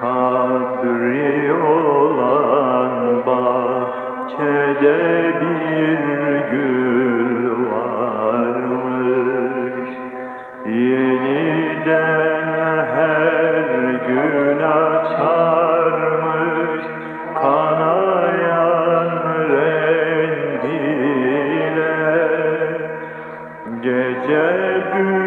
Kadri olan bahçede bir gül varmış. Yeniden her gün açarmış Kanayan rengiyle. Gece gün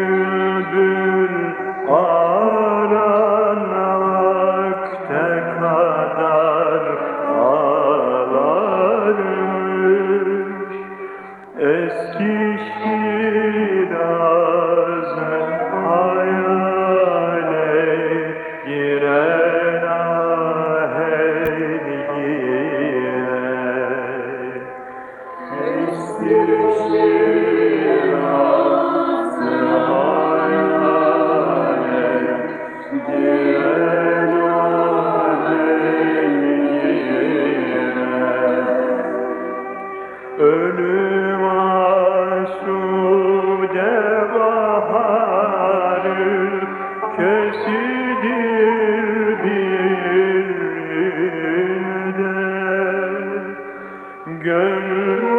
Gönül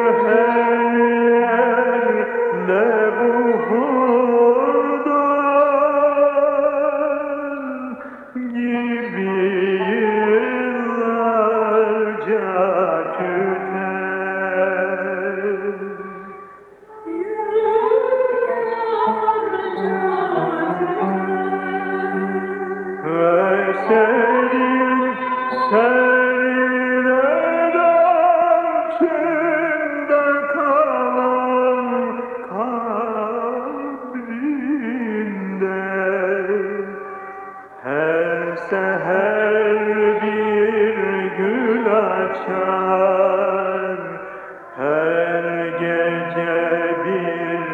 senin seriden içinde kalan kalbinde her seher bir gül açar her gece bir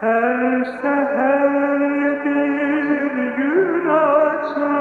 Her seher bir gün açar.